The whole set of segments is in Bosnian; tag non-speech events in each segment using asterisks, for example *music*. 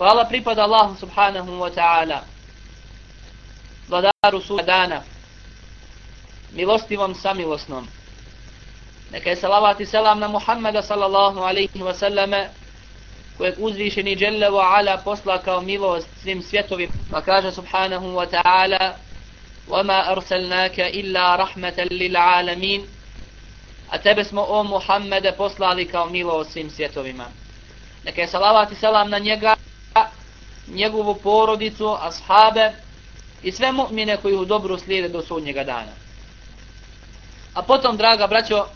Hvala pripada Allahu subhanahu wa ta'ala, vladaru suda dana, milostivom samilosnom. Neka je salavat i selam na Muhammeda sallallahu alaihi wa sallame, kojeg uzvišeni Jelle wa ala posla kao milost svim svjetovim. Pa kaže subhanahu wa ta'ala, وَمَا أَرْسَلْنَاكَ إِلَّا رَحْمَةً لِلْعَالَمِينَ A tebe smo o Muhammede poslali kao milost svim svjetovima. Neka je salavat i selam na njega, njegovu porodicu, ashabe i sve mu'mine koji u dobru slijede do sudnjega dana. A potom, draga braćo,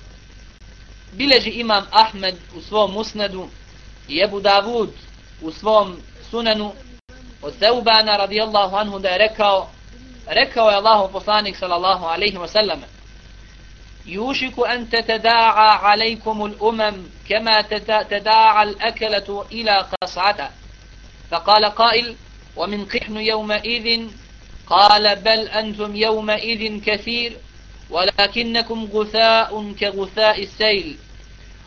bileži imam Ahmed u svom musnedu i Ebu Davud u svom sunenu od Zeubana radijallahu anhu da je rekao rekao je Allahu poslanik sallallahu alaihi wa sallam يوشك أن تتداعى عليكم الأمم كما تداعى الأكلة إلى قصعته فقال قائل ومن قحن يومئذ؟ قال بل أنتم يومئذ كثير ولكنكم غثاء كغثاء السيل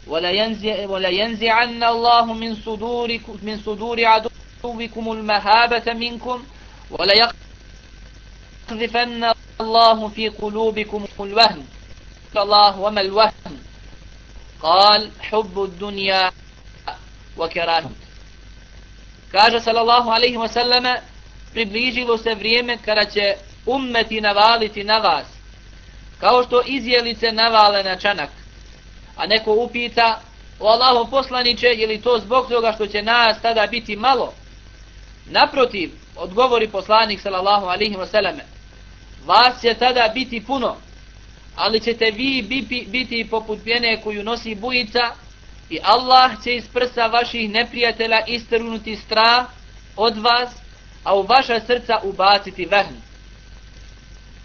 ولا ينزع ولا ينزعن الله من صدوركم من صدور عدوكم المهابة منكم ولا يقذفن الله في قلوبكم الوهن. الله وما الوهن؟ قال حب الدنيا وكراهه Kaže sallallahu alaihi wasallame, približilo se vrijeme kada će ummeti navaliti na vas, kao što izjelice navale na čanak. A neko upita, o Allahu poslaniće, je li to zbog toga što će nas tada biti malo? Naprotiv, odgovori poslanik sallallahu alaihi wasallame, vas će tada biti puno, ali ćete vi biti, biti poput pjene koju nosi bujica, i Allah će iz prsa vaših neprijatelja istrgnuti strah od vas, a u vaša srca ubaciti vehn.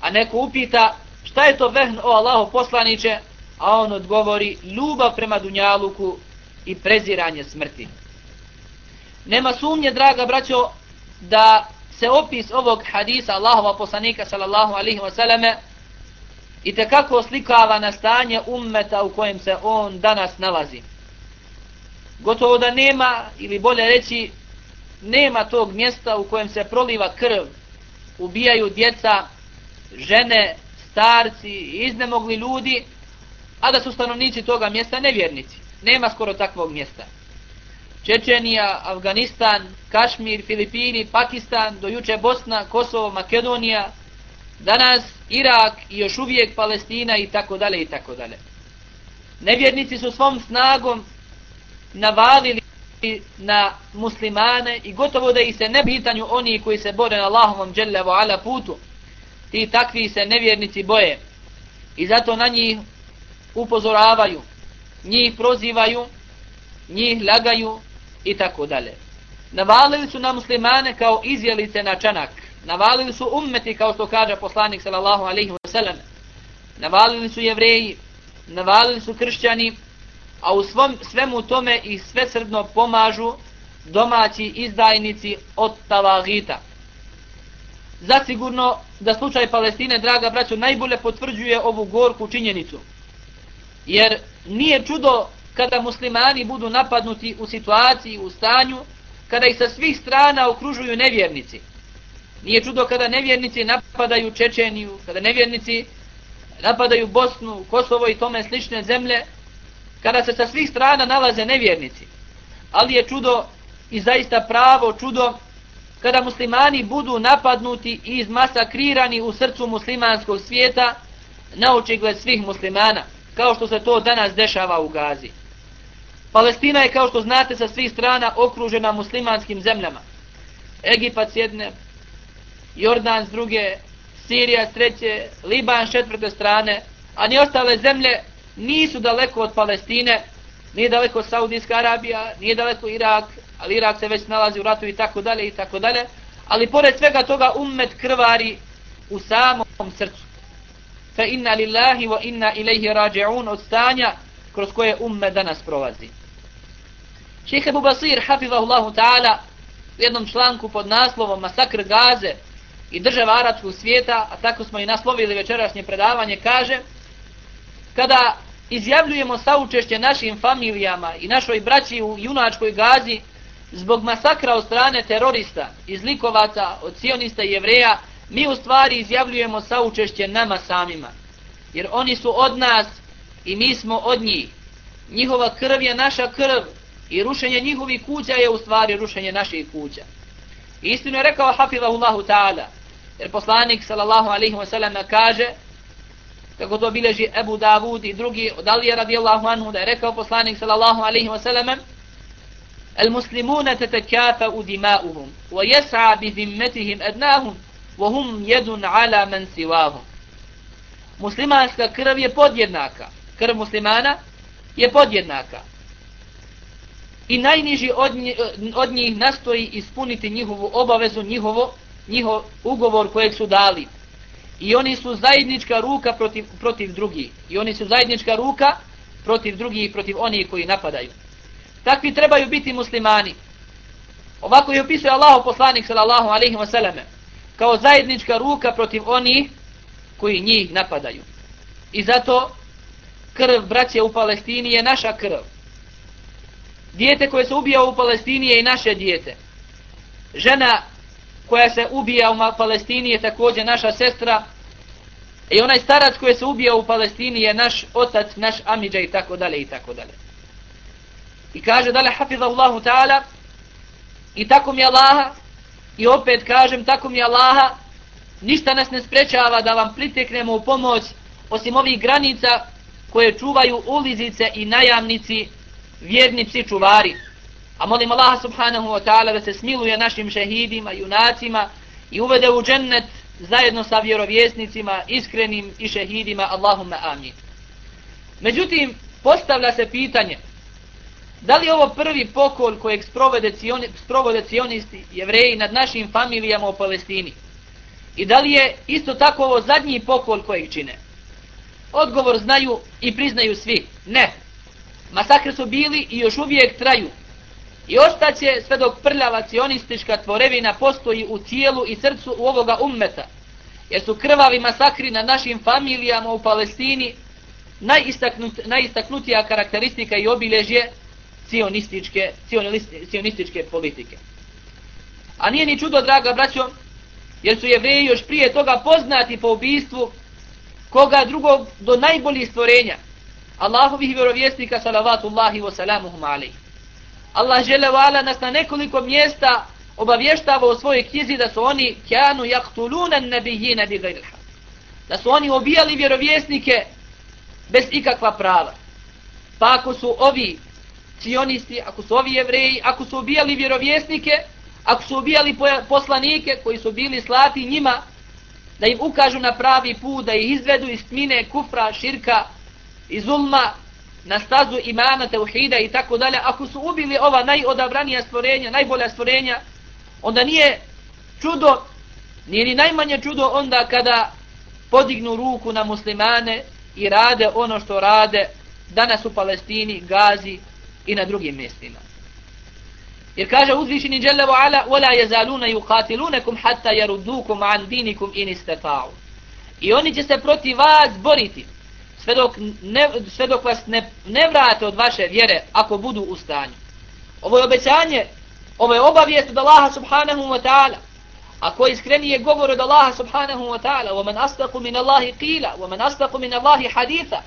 A neko upita šta je to vehn o Allaho poslaniće, a on odgovori ljubav prema dunjaluku i preziranje smrti. Nema sumnje, draga braćo, da se opis ovog hadisa Allahova poslanika sallallahu alihi wasallame i tekako oslikava na stanje ummeta u kojem se on danas nalazi gotovo da nema, ili bolje reći, nema tog mjesta u kojem se proliva krv, ubijaju djeca, žene, starci, iznemogli ljudi, a da su stanovnici toga mjesta nevjernici. Nema skoro takvog mjesta. Čečenija, Afganistan, Kašmir, Filipini, Pakistan, do juče Bosna, Kosovo, Makedonija, danas Irak i još uvijek Palestina i tako dalje i tako dalje. Nevjernici su svom snagom navalili na muslimane i gotovo da ih se ne pitanju oni koji se bore na Allahovom dželjavu ala putu. Ti takvi se nevjernici boje. I zato na njih upozoravaju, njih prozivaju, njih lagaju i tako dalje. Navalili su na muslimane kao izjelice na čanak. Navalili su ummeti kao što kaže poslanik sallallahu alaihi wa sallam. Navalili su jevreji, navalili su kršćani, a u svom, svemu tome i svesrdno pomažu domaći izdajnici od Talagita. Zasigurno da slučaj Palestine, draga braćo, najbolje potvrđuje ovu gorku činjenicu. Jer nije čudo kada muslimani budu napadnuti u situaciji, u stanju, kada ih sa svih strana okružuju nevjernici. Nije čudo kada nevjernici napadaju Čečeniju, kada nevjernici napadaju Bosnu, Kosovo i tome slične zemlje, kada se sa svih strana nalaze nevjernici. Ali je čudo i zaista pravo čudo kada muslimani budu napadnuti i izmasakrirani u srcu muslimanskog svijeta na očigled svih muslimana, kao što se to danas dešava u Gazi. Palestina je, kao što znate, sa svih strana okružena muslimanskim zemljama. Egipat s jedne, Jordan s druge, Sirija s treće, Liban s četvrte strane, a ni ostale zemlje nisu daleko od Palestine, nije daleko Saudijska Arabija, nije daleko Irak, ali Irak se već nalazi u ratu i tako dalje i tako dalje, ali pored svega toga ummet krvari u samom srcu. Fa inna lillahi wa inna ilaihi rađe'un od stanja kroz koje ummet danas prolazi. Šehe Abu Basir, hafizahullahu ta'ala, u jednom članku pod naslovom Masakr Gaze i država arapskog svijeta, a tako smo i naslovili večerašnje predavanje, kaže kada izjavljujemo saučešće našim familijama i našoj braći u junačkoj Gazi zbog masakra od strane terorista, izlikovaca, od sionista i jevreja, mi u stvari izjavljujemo saučešće nama samima. Jer oni su od nas i mi smo od njih. Njihova krv je naša krv i rušenje njihovih kuća je u stvari rušenje naših kuća. Istinu je rekao Hafizahullahu ta'ala, jer poslanik sallallahu alaihi wa sallam kaže, kako to bileži Ebu Davud i drugi od Alija radijallahu anhu, da je rekao poslanik sallallahu alaihi wa sallam, المسلمون تتكافأ دماؤهم ويسعى بذمتهم أدناهم وهم يد على من سواهم muslimanska krv je podjednaka. Krv muslimana je podjednaka. I najniži od, njih, od njih nastoji ispuniti njihovu obavezu, njihovo, njihov ugovor kojeg su dali. I oni su zajednička ruka protiv, protiv drugih. I oni su zajednička ruka protiv drugih i protiv onih koji napadaju. Takvi trebaju biti muslimani. Ovako je opisuje Allah poslanik sallallahu alaihi wa selleme kao zajednička ruka protiv onih koji njih napadaju. I zato krv braće u Palestini je naša krv. Dijete koje se ubija u Palestini je i naše dijete. Žena koja se ubija u Palestini je također naša sestra. I onaj starac koji se ubio u Palestini je naš otac, naš amidža i tako dalje i tako dalje. I kaže dalje hafizallahu ta'ala i tako mi Allaha i opet kažem tako mi Allaha ništa nas ne sprečava da vam priteknemo u pomoć osim ovih granica koje čuvaju ulizice i najamnici vjerni psi čuvari. A molim Allaha subhanahu wa ta'ala da se smiluje našim šehidima, junacima i uvede u džennet zajedno sa vjerovjesnicima, iskrenim i šehidima. Allahumma amin. Međutim, postavlja se pitanje Da li ovo prvi pokol kojeg sprovode, cioni, sprovode cionisti jevreji nad našim familijama u Palestini? I da li je isto tako ovo zadnji pokol kojeg čine? Odgovor znaju i priznaju svi. Ne. Masakre su bili i još uvijek traju. I ostaće sve dok prljava cionistička tvorevina postoji u tijelu i srcu u ovoga ummeta. Jer su krvavi masakri na našim familijama u Palestini najistaknut, najistaknutija karakteristika i obilježje cionističke, cionističke politike. A nije ni čudo, draga braćo, jer su jevreji još prije toga poznati po ubistvu koga drugog do najboljih stvorenja, Allahovih vjerovjesnika, salavatullahi wa salamuhum alaih. Allah žele vala nas na nekoliko mjesta obavještava u svojoj knjizi da su oni kjanu jaktuluna nebihina bi gajlha. Da su oni obijali vjerovjesnike bez ikakva prava. Pa ako su ovi cionisti, ako su ovi jevreji, ako su ubijali vjerovjesnike, ako su ubijali poslanike koji su bili slati njima, da im ukažu na pravi put, da ih izvedu iz tmine, kufra, širka, iz ulma, na stazu imana, teuhida i tako dalje, ako su ubili ova najodabranija stvorenja, najbolja stvorenja, onda nije čudo, nije ni najmanje čudo onda kada podignu ruku na muslimane i rade ono što rade danas u Palestini, Gazi, i na drugim mjestima. Jer kaže uzvišeni Jalla wa ala وَلَا يَزَالُونَ يُقَاتِلُونَكُمْ حَتَّى يَرُدُّوكُمْ عَنْ دِينِكُمْ إِنِ اسْتَطَاعُوا I oni će se protiv vas boriti sve dok, ne, sve dok vas ne, ne vrate od vaše vjere ako budu u stanju. Ovo je obećanje, ovo je obavijest od Allaha subhanahu wa ta'ala. Ako iskrenije govor od Allaha subhanahu wa ta'ala, وَمَنْ أَسْتَقُ مِنَ اللَّهِ قِيلَ وَمَنْ أَسْتَقُ مِنَ اللَّهِ حَدِيثًا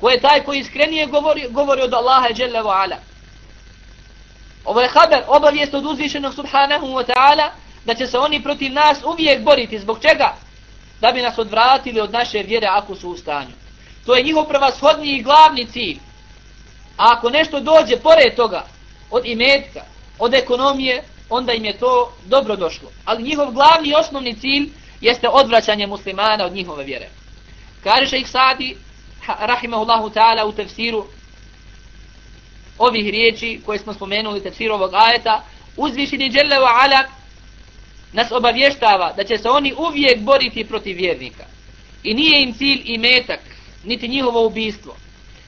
Ko je taj koji iskrenije govori, govori od Allaha jalla wa ala. Ovo je haber, obavijest od uzvišenog subhanahu wa ta'ala, da će se oni protiv nas uvijek boriti. Zbog čega? Da bi nas odvratili od naše vjere ako su u stanju. To je njihov prvashodni i glavni cilj. A ako nešto dođe pored toga, od imetka, od ekonomije, onda im je to dobro došlo. Ali njihov glavni i osnovni cilj jeste odvraćanje muslimana od njihove vjere. Kaže ih Sadi, rahimahullahu ta'ala, u tefsiru ovih riječi koje smo spomenuli, tefsiru ovog ajeta, uzvišeni Đelle wa Ala nas obavještava da će se oni uvijek boriti protiv vjernika. I nije im cilj i metak, niti njihovo ubijstvo,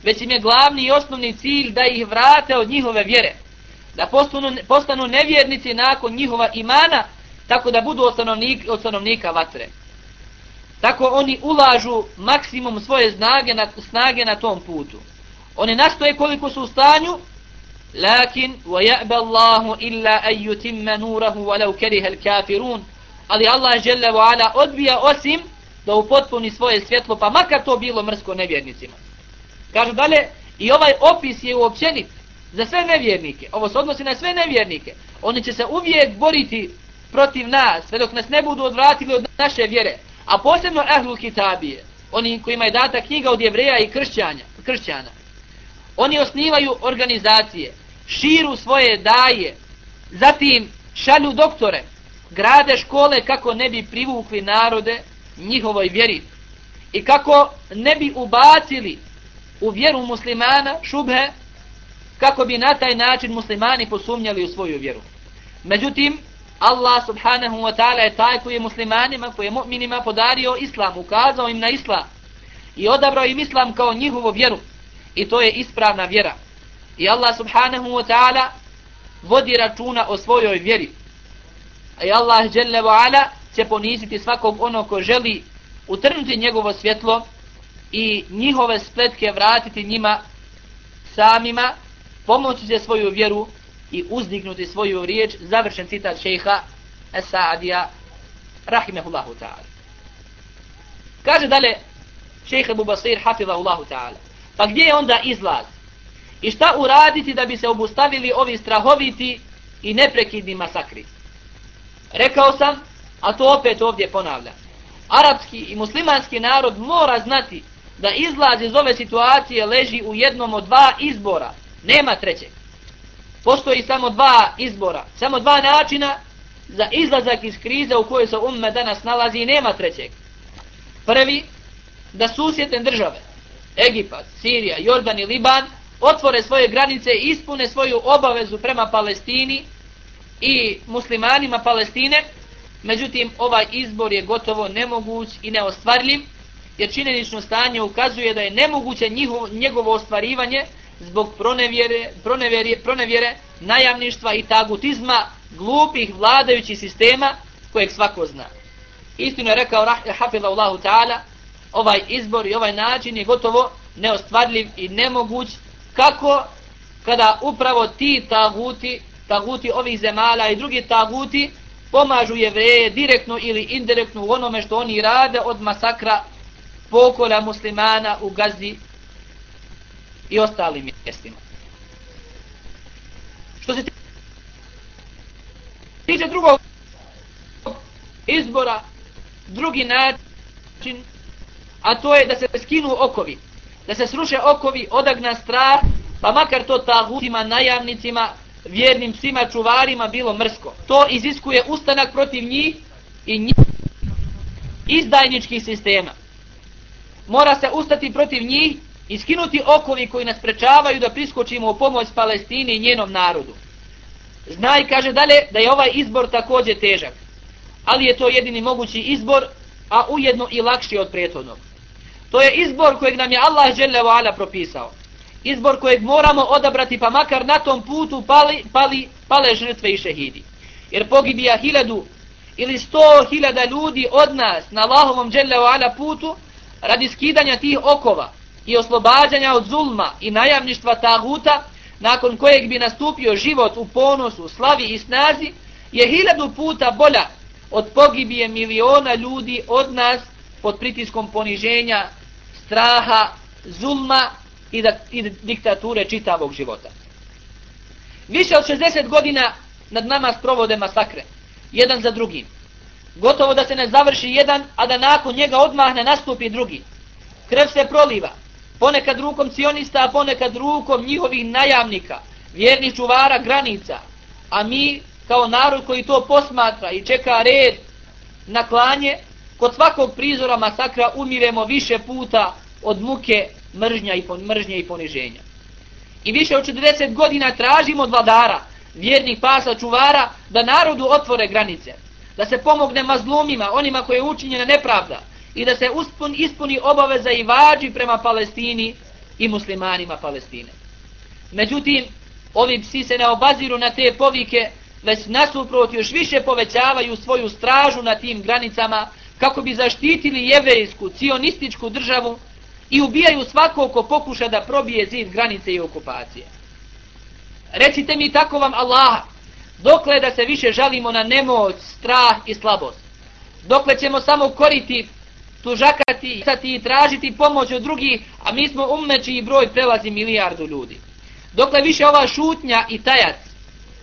već im je glavni i osnovni cilj da ih vrate od njihove vjere, da postanu, postanu nevjernici nakon njihova imana, tako da budu od stanovnika, od stanovnika vatre. Tako oni ulažu maksimum svoje snage na, snage na tom putu. Oni nastoje koliko su u stanju, lakin وَيَأْبَ اللَّهُ إِلَّا أَنْ يُتِمَّ نُورَهُ وَلَوْ كَرِهَ الْكَافِرُونَ Ali Allah žele ala odbija osim da upotpuni svoje svjetlo, pa makar to bilo mrsko nevjernicima. Kažu dalje, i ovaj opis je uopćenit za sve nevjernike. Ovo se odnosi na sve nevjernike. Oni će se uvijek boriti protiv nas, sve dok nas ne budu odvratili od naše vjere. A posebno ehlu Kitabije, oni kojima je data knjiga od jevreja i kršćanja, kršćana. Oni osnivaju organizacije, širu svoje daje, zatim šalju doktore, grade škole kako ne bi privukli narode njihovoj vjeri i kako ne bi ubacili u vjeru muslimana šubhe kako bi na taj način muslimani posumnjali u svoju vjeru. Međutim, Allah subhanahu wa ta'ala je taj koji je muslimanima, koji je mu'minima podario islam, ukazao im na islam i odabrao im islam kao njihovu vjeru. I to je ispravna vjera. I Allah subhanahu wa ta'ala vodi računa o svojoj vjeri. I Allah ala će poniziti svakog ono ko želi utrnuti njegovo svjetlo i njihove spletke vratiti njima samima, pomoći će svoju vjeru i uzdignuti svoju riječ, završen citat šeha Esadija, rahimehullahu ta'ala. Kaže dalje šeha Ebu Basir, hafidhahullahu ta'ala, pa gdje je onda izlaz? I šta uraditi da bi se obustavili ovi strahoviti i neprekidni masakri? Rekao sam, a to opet ovdje ponavljam. Arapski i muslimanski narod mora znati da izlaz iz ove situacije leži u jednom od dva izbora. Nema trećeg. Postoji samo dva izbora, samo dva načina za izlazak iz krize u kojoj se umme danas nalazi i nema trećeg. Prvi, da susjedne države, Egipat, Sirija, Jordan i Liban, otvore svoje granice i ispune svoju obavezu prema Palestini i muslimanima Palestine, Međutim, ovaj izbor je gotovo nemoguć i neostvarljiv, jer činjenično stanje ukazuje da je nemoguće njihovo, njegovo ostvarivanje zbog pronevjere, pronevjere, pronevjere, najamništva i tagutizma glupih vladajućih sistema kojeg svako zna. Istino je rekao Hafidha Ta'ala, ovaj izbor i ovaj način je gotovo neostvarljiv i nemoguć kako kada upravo ti taguti, taguti ovih zemala i drugi taguti pomažu jevreje direktno ili indirektno u onome što oni rade od masakra pokolja muslimana u Gazi i ostalim mjestima. Što se tiče drugog izbora, drugi način, a to je da se skinu okovi, da se sruše okovi, odagna strah, pa makar to tagutima, najavnicima, vjernim svima čuvarima bilo mrsko. To iziskuje ustanak protiv njih i njih izdajničkih sistema. Mora se ustati protiv njih i skinuti okovi koji nas prečavaju da priskočimo u pomoć Palestini i njenom narodu. Znaj, kaže dalje, da je ovaj izbor također težak. Ali je to jedini mogući izbor, a ujedno i lakši od prethodnog. To je izbor kojeg nam je Allah dželle propisao izbor kojeg moramo odabrati pa makar na tom putu pali, pali, pale žrtve i šehidi. Jer pogibija hiljadu ili sto hiljada ljudi od nas na Allahovom dželle ala putu radi skidanja tih okova i oslobađanja od zulma i najavništva taguta, nakon kojeg bi nastupio život u ponosu, slavi i snazi, je hiljadu puta bolja od pogibije miliona ljudi od nas pod pritiskom poniženja, straha, zulma i, da, i diktature čitavog života. Više od 60 godina nad nama sprovode masakre, jedan za drugim. Gotovo da se ne završi jedan, a da nakon njega odmah ne nastupi drugi. Krev se proliva, ponekad rukom cionista, a ponekad rukom njihovih najamnika, vjernih čuvara granica, a mi kao narod koji to posmatra i čeka red na klanje, kod svakog prizora masakra umiremo više puta od muke mržnja i, mržnje i poniženja. I više od 40 godina tražimo od vladara, vjernih pasa čuvara, da narodu otvore granice, da se pomogne mazlumima, onima koje je učinjena nepravda, i da se uspun, ispuni obaveza i vađi prema Palestini i muslimanima Palestine. Međutim, ovi psi se ne obaziru na te povike, već nasuprot još više povećavaju svoju stražu na tim granicama kako bi zaštitili jevejsku, cionističku državu i ubijaju svako ko pokuša da probije zid granice i okupacije. Recite mi tako vam Allaha, dokle da se više žalimo na nemoć, strah i slabost, dokle ćemo samo koriti, tužakati i tražiti pomoć od drugih, a mi smo ummeći i broj prelazi milijardu ljudi. Dokle više ova šutnja i tajac,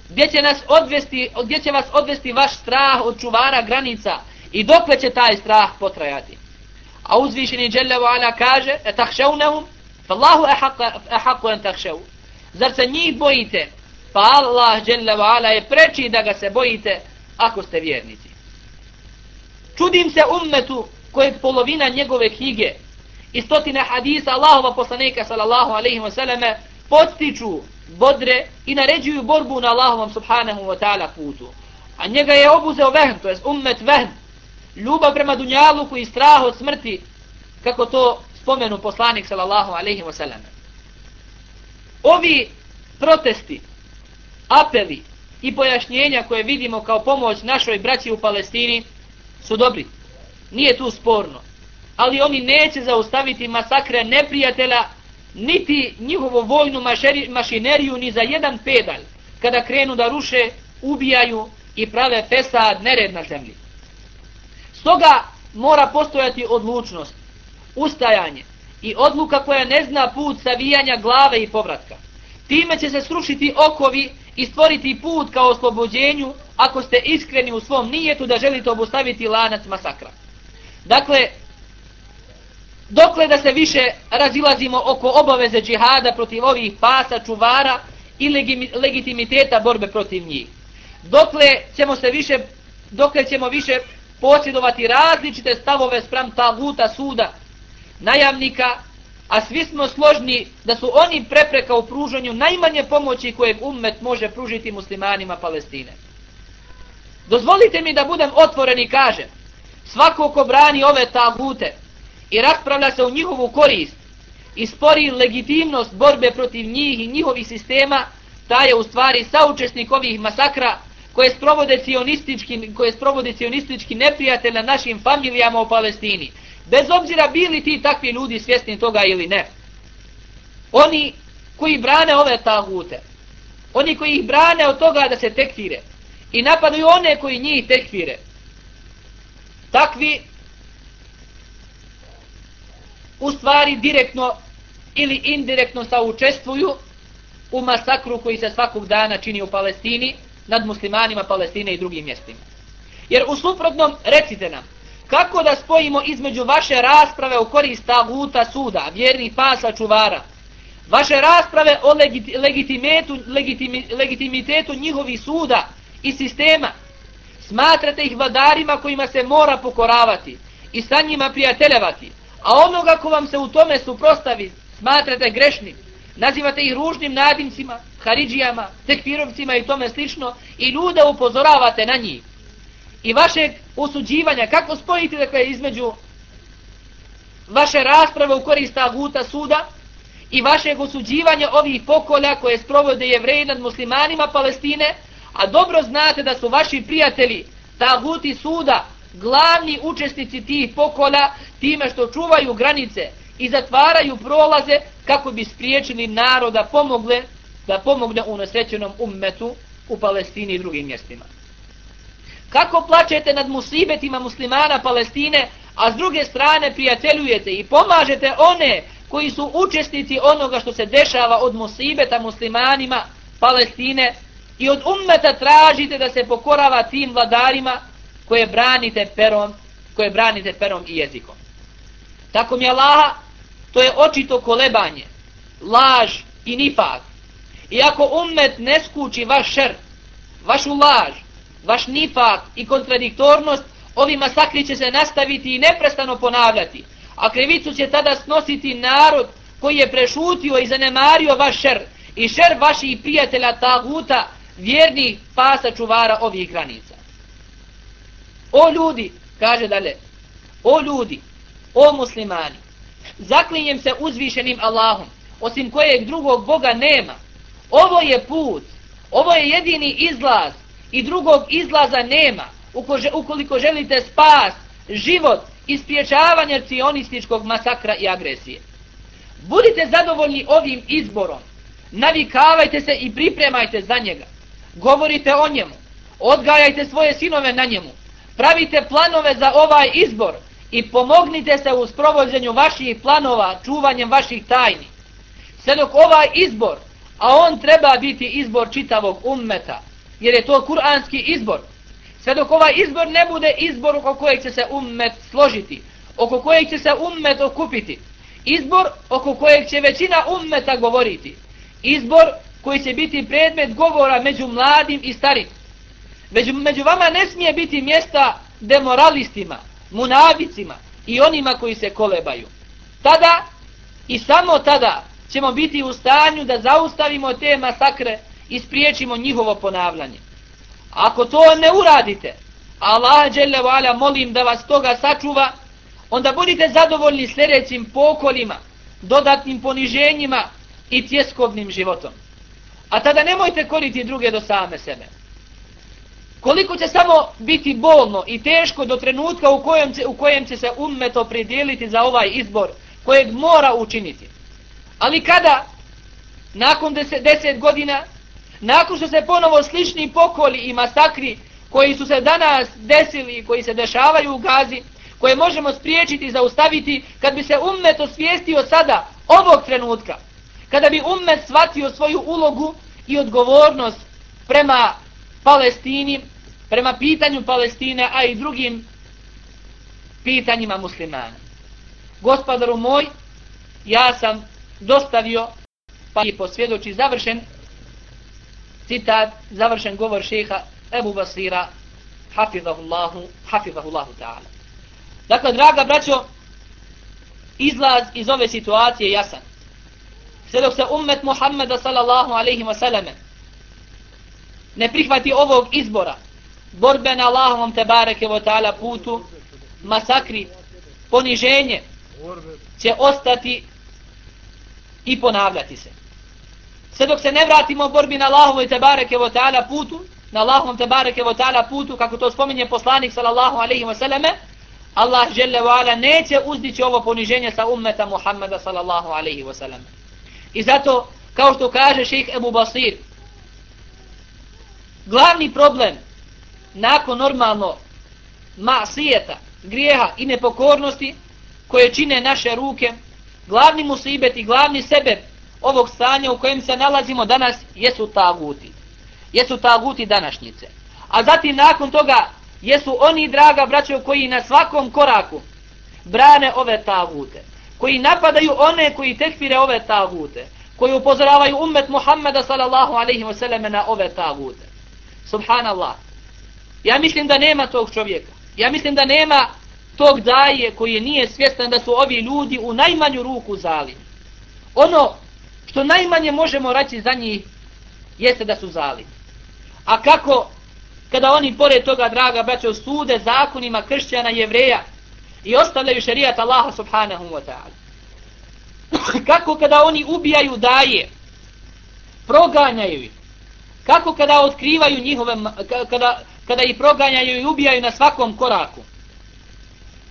gdje će, nas odvesti, gdje će vas odvesti vaš strah od čuvara granica i dokle će taj strah potrajati. A uzvišeni Jelle wa ala kaže, e tahšaunahum, fa Allahu ahaqu en tahšau. Zar se njih bojite? Pa Allah Jelle wa ala je preči da ga se bojite ako ste vjernici. Čudim se ummetu kojeg polovina njegove knjige i stotine hadisa Allahova poslanika sallallahu alaihi wasallam podstiču bodre i naređuju borbu na Allahovom subhanahu wa ta'ala putu. A njega je obuzeo vehm, to je ummet vehm, ljubav prema dunjaluku i strah od smrti, kako to spomenu poslanik sallallahu alaihi wasallam. Ovi protesti, apeli i pojašnjenja koje vidimo kao pomoć našoj braći u Palestini su dobri. Nije tu sporno. Ali oni neće zaustaviti masakre neprijatelja niti njihovu vojnu mašineriju ni za jedan pedal kada krenu da ruše, ubijaju i prave fesad nered na zemlji. Stoga mora postojati odlučnost, ustajanje i odluka koja ne zna put savijanja glave i povratka. Time će se srušiti okovi i stvoriti put kao oslobođenju ako ste iskreni u svom nijetu da želite obustaviti lanac masakra. Dakle, dokle da se više razilazimo oko obaveze džihada protiv ovih pasa, čuvara i legitimiteta borbe protiv njih. Dokle ćemo se više, dokle ćemo više posjedovati različite stavove sprem taguta suda, najavnika, a svi smo složni da su oni prepreka u pružanju najmanje pomoći kojeg ummet može pružiti muslimanima Palestine. Dozvolite mi da budem otvoren i kažem, svako ko brani ove tagute i raspravlja se u njihovu korist i spori legitimnost borbe protiv njih i njihovih sistema, taj je u stvari saučesnik ovih masakra koje sprovode sionistički, koje sprovode sionistički neprijatelj na našim familijama u Palestini. Bez obzira bili ti takvi ljudi svjesni toga ili ne. Oni koji brane ove tagute, oni koji ih brane od toga da se tekfire i napadaju one koji njih tekfire, takvi u stvari direktno ili indirektno saučestvuju u masakru koji se svakog dana čini u Palestini, nad muslimanima Palestine i drugim mjestima. Jer u suprotnom, recite nam, kako da spojimo između vaše rasprave o korist taguta suda, vjernih pasa čuvara, vaše rasprave o legitimetu, legitimi, legitimitetu njihovih suda i sistema, smatrate ih vladarima kojima se mora pokoravati i sa njima prijateljevati, a onoga ko vam se u tome suprostavi, smatrate grešnim, nazivate ih ružnim nadimcima, haridžijama, tekfirovcima i tome slično i ljude upozoravate na njih. I vašeg osuđivanja, kako spojiti dakle, između vaše rasprave u korist Aguta suda i vašeg osuđivanja ovih pokolja koje sprovode jevreji nad muslimanima Palestine, a dobro znate da su vaši prijatelji Taguti suda glavni učesnici tih pokolja time što čuvaju granice i zatvaraju prolaze kako bi spriječili naroda pomogle da pomogne u nesrećenom ummetu u Palestini i drugim mjestima. Kako plačete nad musibetima muslimana Palestine, a s druge strane prijateljujete i pomažete one koji su učestnici onoga što se dešava od musibeta muslimanima Palestine i od ummeta tražite da se pokorava tim vladarima koje branite perom, koje branite perom i jezikom. Tako mi Allaha, to je očito kolebanje, laž i nifak. I ako ummet ne skuči vaš šer, vašu laž, vaš nifak i kontradiktornost, ovi masakri će se nastaviti i neprestano ponavljati. A krivicu će tada snositi narod koji je prešutio i zanemario vaš šer i šer vaših prijatelja taguta, vjernih pasa čuvara ovih granica. O ljudi, kaže dalje, o ljudi, o muslimani, zaklinjem se uzvišenim Allahom, osim kojeg drugog Boga nema. Ovo je put, ovo je jedini izlaz i drugog izlaza nema ukoliko želite spas, život i spriječavanje cionističkog masakra i agresije. Budite zadovoljni ovim izborom, navikavajte se i pripremajte za njega. Govorite o njemu, odgajajte svoje sinove na njemu, pravite planove za ovaj izbor i pomognite se u sprovođenju vaših planova, čuvanjem vaših tajni. Sve dok ovaj izbor, a on treba biti izbor čitavog ummeta, jer je to kuranski izbor, sve dok ovaj izbor ne bude izbor oko kojeg će se ummet složiti, oko kojeg će se ummet okupiti, izbor oko kojeg će većina ummeta govoriti, izbor koji će biti predmet govora među mladim i starim. Među, među vama ne smije biti mjesta demoralistima, munavicima i onima koji se kolebaju. Tada i samo tada ćemo biti u stanju da zaustavimo te masakre i spriječimo njihovo ponavljanje. Ako to ne uradite, Allah dželevala molim da vas toga sačuva, onda budite zadovoljni sljedećim pokolima, dodatnim poniženjima i tjeskobnim životom. A tada nemojte koriti druge do same sebe. Koliko će samo biti bolno i teško do trenutka u kojem će, u kojem će se ummet opredijeliti za ovaj izbor kojeg mora učiniti. Ali kada, nakon deset, deset godina, nakon što se ponovo slični pokoli i masakri koji su se danas desili i koji se dešavaju u Gazi, koje možemo spriječiti i zaustaviti, kad bi se ummet osvijestio sada, ovog trenutka, kada bi ummet shvatio svoju ulogu i odgovornost prema Palestini, prema pitanju Palestine, a i drugim pitanjima muslimana. Gospodaru moj, ja sam dostavio, pa i posvjedoči završen citat, završen govor šeha Ebu Basira, hafizahullahu, hafizahullahu ta'ala. Dakle, draga braćo, izlaz iz ove situacije jasan. Sve dok se ummet Muhammeda sallallahu alaihi wa sallame ne prihvati ovog izbora, borbe na Allahovom te bareke wa ta'ala putu, masakri, poniženje, će ostati i ponavljati se. Sve dok se ne vratimo borbi na Allahovom te bareke ve taala putu na Allahovom te bareke ve taala putu kako to spominje poslanik sallallahu alejhi ve selleme Allah žele ve ala neće uzdići ovo poniženje sa ummeta Muhameda sallallahu alejhi ve sellem i zato kao što kaže šejh Abu Basir glavni problem nakon normalno masijeta, grijeha i nepokornosti koje čine naše ruke, glavni musibet i glavni sebe ovog stanja u kojem se nalazimo danas jesu taguti. Jesu taguti današnjice. A zatim nakon toga jesu oni draga braćo koji na svakom koraku brane ove tagute. Koji napadaju one koji tekfire ove tagute. Koji upozoravaju ummet Muhammeda sallallahu alaihi wa na ove tagute. Subhanallah. Ja mislim da nema tog čovjeka. Ja mislim da nema tog daje koji nije svjestan da su ovi ljudi u najmanju ruku zali. Ono što najmanje možemo reći za njih jeste da su zali. A kako kada oni pored toga draga braćo sude zakonima kršćana jevreja i ostavljaju šerijat Allaha subhanahu wa ta'ala. *coughs* kako kada oni ubijaju daje, proganjaju ih, kako kada otkrivaju njihove, kada, kada ih proganjaju i ubijaju na svakom koraku,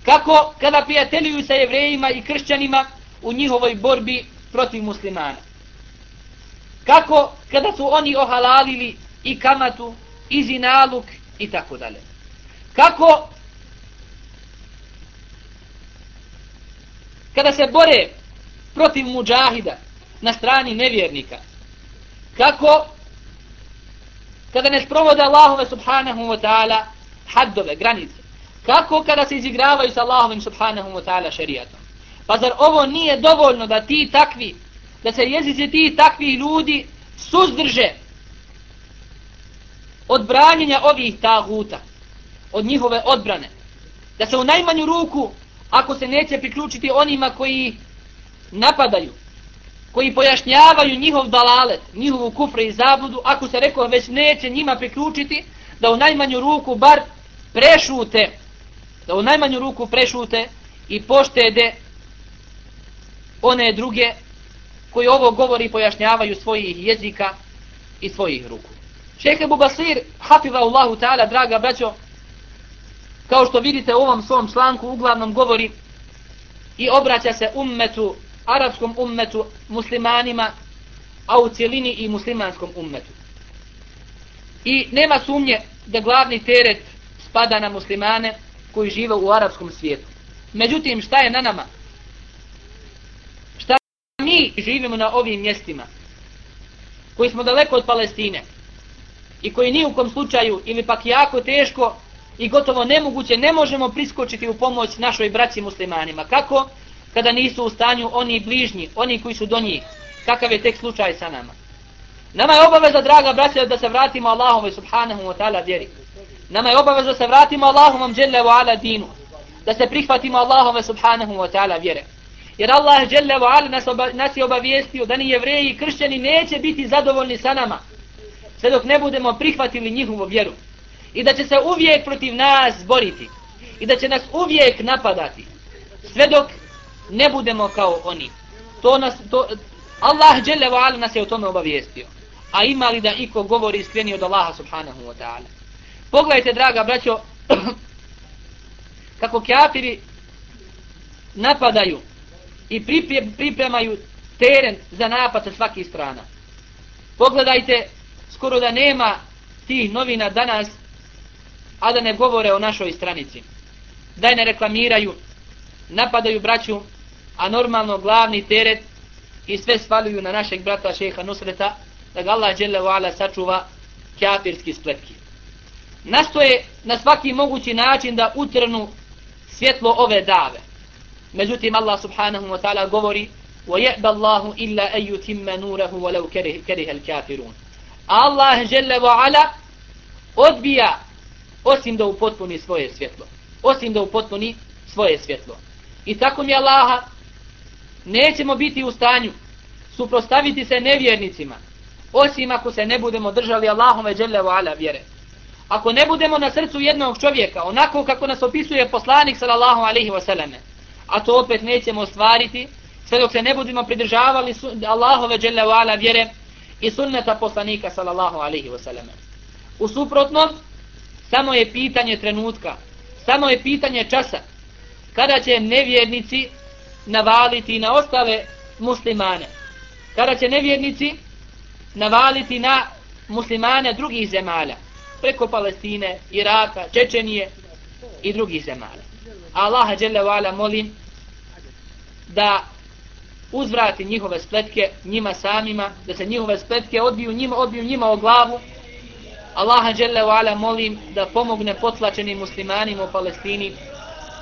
kako kada prijateljuju sa jevrejima i kršćanima, u njihovoj borbi protiv muslimana. Kako kada su oni ohalalili i kamatu, i zinaluk i tako dalje. Kako kada se bore protiv muđahida na strani nevjernika. Kako kada ne sprovode Allahove subhanahu wa ta'ala haddove, granice. Kako kada se izigravaju sa Allahovim subhanahu wa ta'ala šerijatom. Pa zar ovo nije dovoljno da ti takvi, da se jezici ti takvi ljudi suzdrže od branjenja ovih taguta, od njihove odbrane. Da se u najmanju ruku, ako se neće priključiti onima koji napadaju, koji pojašnjavaju njihov dalalet, njihovu kufru i zabudu, ako se rekao već neće njima priključiti, da u najmanju ruku bar prešute, da u najmanju ruku prešute i poštede one druge koji ovo govori i pojašnjavaju svojih jezika i svojih ruku. Šehe Bubasir, hafiva Allahu ta'ala, draga braćo, kao što vidite u ovom svom članku, uglavnom govori i obraća se ummetu, arapskom ummetu, muslimanima, a u cijelini i muslimanskom ummetu. I nema sumnje da glavni teret spada na muslimane koji žive u arapskom svijetu. Međutim, šta je na nama? Šta mi živimo na ovim mjestima? Koji smo daleko od Palestine i koji ni u kom slučaju ili pak jako teško i gotovo nemoguće ne možemo priskočiti u pomoć našoj braći muslimanima. Kako? Kada nisu u stanju oni bližnji, oni koji su do njih. Kakav je tek slučaj sa nama? Nama je obaveza, draga braća, da se vratimo Allahom subhanahu wa ta'ala vjeri. Nama je obaveza da se vratimo Allahom dželle wa ala dinu. Da se prihvatimo Allahom subhanahu wa ta'ala vjere. Jer Allah dželle wa ala nas, oba, nas je obavijestio da ni jevreji i kršćani neće biti zadovoljni sa nama. Sve dok ne budemo prihvatili njihovu vjeru. I da će se uvijek protiv nas boriti. I da će nas uvijek napadati. Sve dok ne budemo kao oni. To nas, to, Allah dželle wa nas je o tome obavijestio. A ima li da iko govori iskreni od Allaha subhanahu wa ta'ala? Pogledajte, draga braćo, *clears throat* kako kafiri napadaju i pripremaju teren za napad sa svakih strana. Pogledajte, skoro da nema tih novina danas, a da ne govore o našoj stranici. Da ne reklamiraju, napadaju braću, a normalno glavni teret i sve svaluju na našeg brata šeha Nusreta, da ga Allah dželle ala sačuva kafirski spletki. Nastoje na svaki mogući način da utrnu svjetlo ove dave. Međutim, Allah subhanahu wa ta'ala govori وَيَعْبَ اللَّهُ إِلَّا أَيُّ تِمَّ نُورَهُ وَلَوْ كَرِهَ الْكَافِرُونَ Allah dželle ala odbija osim da upotpuni svoje svjetlo. Osim da upotpuni svoje svjetlo. I tako mi Allaha nećemo biti u stanju suprostaviti se nevjernicima osim ako se ne budemo držali Allahove dželle ala vjere. Ako ne budemo na srcu jednog čovjeka, onako kako nas opisuje poslanik sallallahu alejhi ve a to opet nećemo ostvariti sve dok se ne budemo pridržavali Allahove dželle ala vjere i sunneta poslanika sallallahu alejhi ve. U suprotnom, samo je pitanje trenutka, samo je pitanje časa kada će nevjernici navaliti na ostale muslimane. Kada će nevjernici navaliti na muslimane drugih zemalja, preko Palestine, Iraka, Čečenije i drugih zemalja. Allaha dželle molim da uzvrati njihove spletke njima samima, da se njihove spletke odbiju njima, odbiju njima o glavu. Allaha dželle molim da pomogne potlačenim muslimanima u Palestini.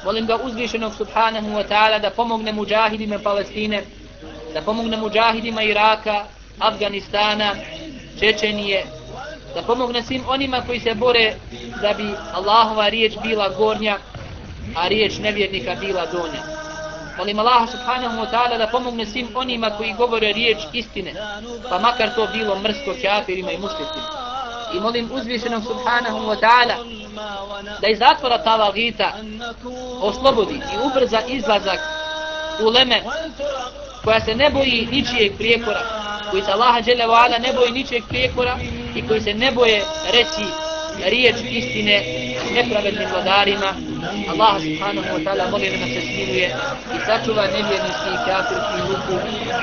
Molim ga uzvišenog subhanahu wa ta'ala da pomogne muđahidima Palestine, da pomogne muđahidima Iraka, Afganistana, Čečenije, da pomogne svim onima koji se bore da bi Allahova riječ bila gornja, a riječ nevjernika bila donja. Molim Allaha subhanahu wa ta'ala da pomogne svim onima koji govore riječ istine, pa makar to bilo mrsko kafirima i mušlicima. I molim uzvišenog subhanahu wa ta'ala da iz zatvora Tavagita oslobodi i ubrza izlazak u leme koja se ne boji ničijeg prijekora, koji se Allaha Đelevala ne boji ničijeg prijekora i koji se ne boje reći riječ istine nepravednim vladarima. Allah subhanahu wa ta'ala molim da se smiluje i sačuva nevjernički i.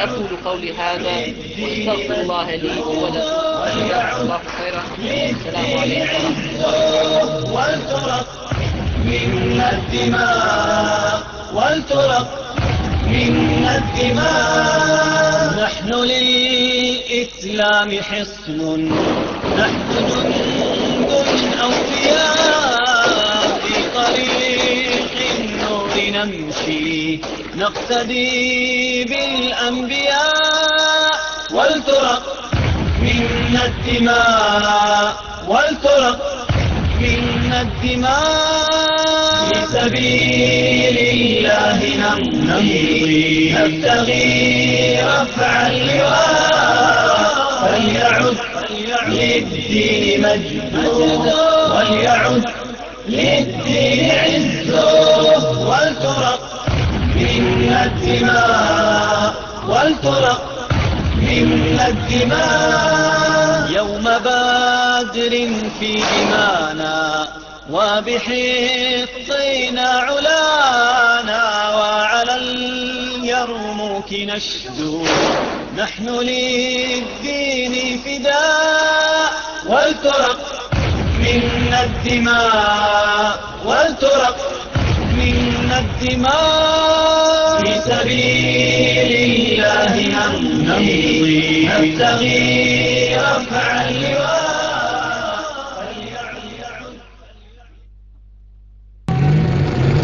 Akulu qavli hada, واستغفر الله لي ولكم. وجزاكم الله خيرا. السلام عليكم ولترق منا الدماء ولترق منا الدماء. نحن للإسلام حصن. نحن جند أوفياء في طريق النور نمشي نقتدي بالأنبياء ولترق منا الدماء ولترق منا الدماء. في سبيل الله نمضي. نبتغي رفع اللواء فليعد للدين مجده وليعد للدين عزه ولترق منا الدماء ولترق منا الدماء يوم بدر في دمانا وبحطينا علانا وعلى اليرموك نشدو. نحن للدين فداء. ولترق منا الدماء ولترق منا الدماء في سبيل الله نمضي نبتغي رفع